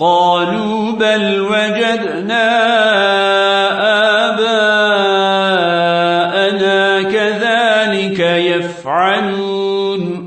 قالوا بل وجدنا آباءنا كذلك يفعلون.